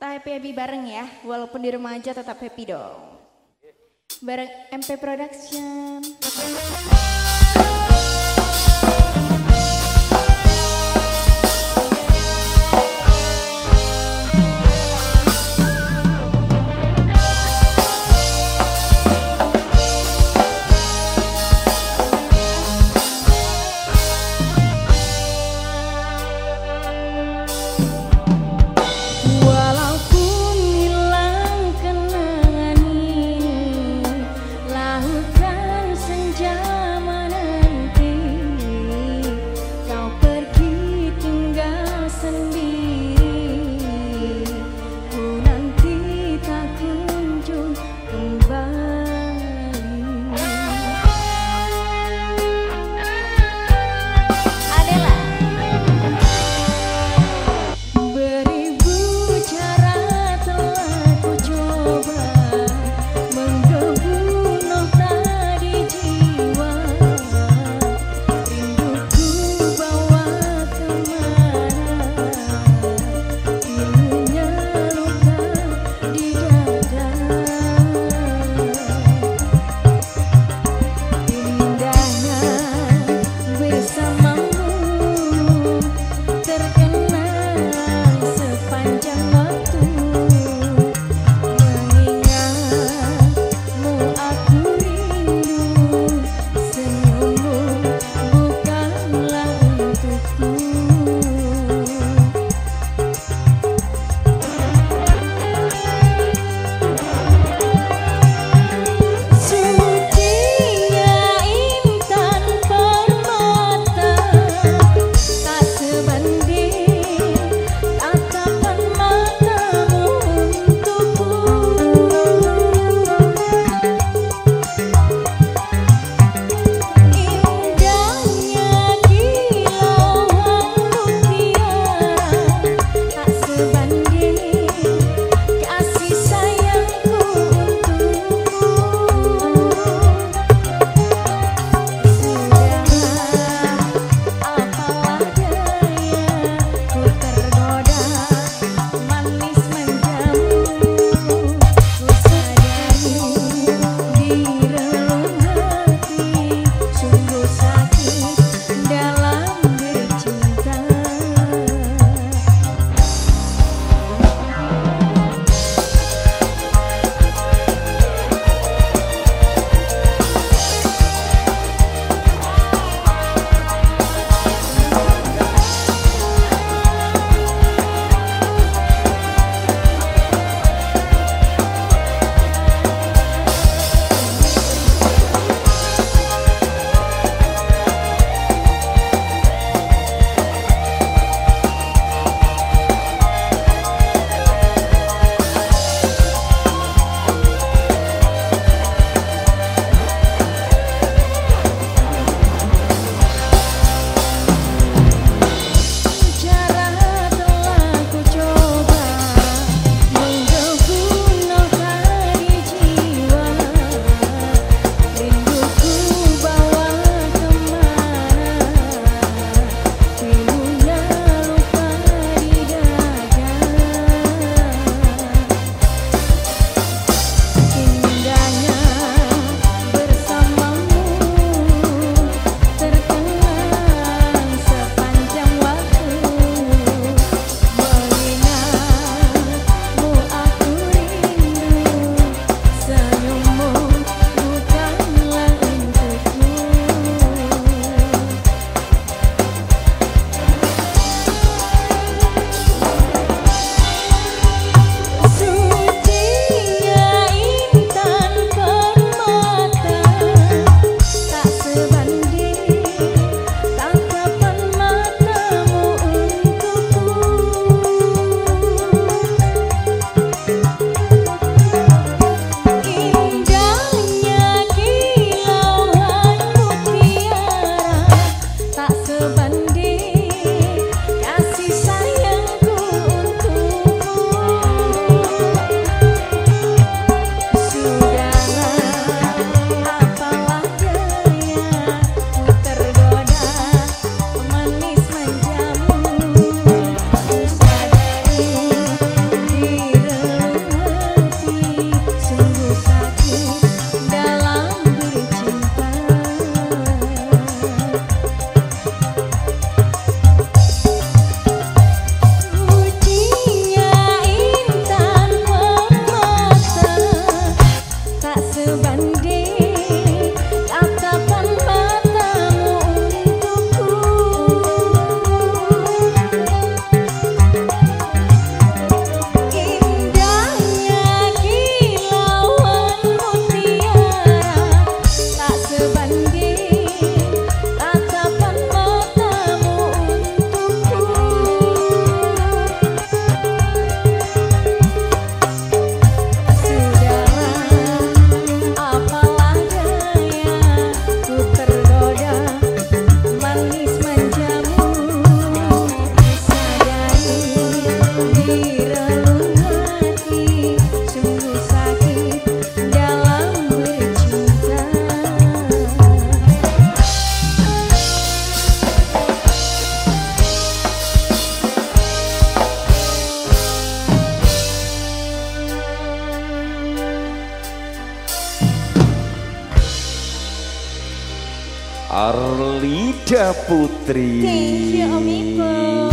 Kita happy-happy bareng ya, walaupun di rumah aja tetap happy dong. Bareng MP Production. Arlida Putri. Thank you Om Ipul